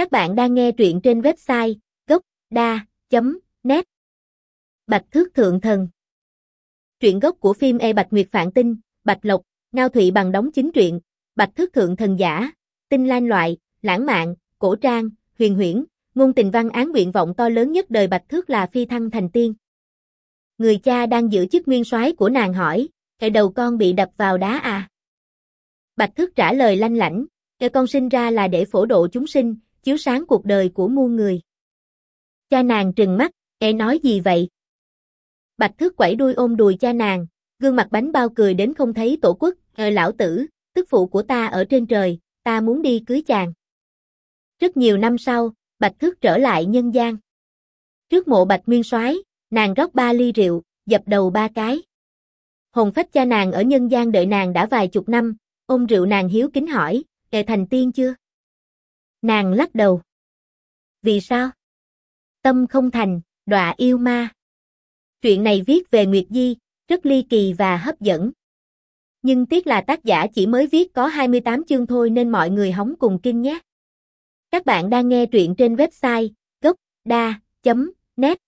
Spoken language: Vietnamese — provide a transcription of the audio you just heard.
Các bạn đang nghe truyện trên website gốc.da.net Bạch Thước Thượng Thần Truyện gốc của phim E Bạch Nguyệt Phạn Tinh, Bạch Lộc, Ngao Thụy bằng đóng chính truyện, Bạch Thước Thượng Thần giả, tinh lan loại, lãng mạn, cổ trang, huyền huyễn, ngôn tình văn án nguyện vọng to lớn nhất đời Bạch Thước là phi thăng thành tiên. Người cha đang giữ chức nguyên soái của nàng hỏi, cái đầu con bị đập vào đá à? Bạch Thước trả lời lanh lảnh, cái con sinh ra là để phổ độ chúng sinh, chiếu sáng cuộc đời của muôn người. Cha nàng trừng mắt, e nói gì vậy? Bạch Thước quẩy đuôi ôm đùi cha nàng, gương mặt bánh bao cười đến không thấy tổ quốc, ờ lão tử, tức phụ của ta ở trên trời, ta muốn đi cưới chàng. Rất nhiều năm sau, Bạch Thước trở lại nhân gian. Trước mộ Bạch Nguyên Soái, nàng rót ba ly rượu, dập đầu ba cái. Hồn phách cha nàng ở nhân gian đợi nàng đã vài chục năm, ôm rượu nàng hiếu kính hỏi, kệ thành tiên chưa? Nàng lắc đầu. Vì sao? Tâm không thành, đọa yêu ma. Chuyện này viết về Nguyệt Di, rất ly kỳ và hấp dẫn. Nhưng tiếc là tác giả chỉ mới viết có 28 chương thôi nên mọi người hóng cùng kinh nhé. Các bạn đang nghe truyện trên website gocda.net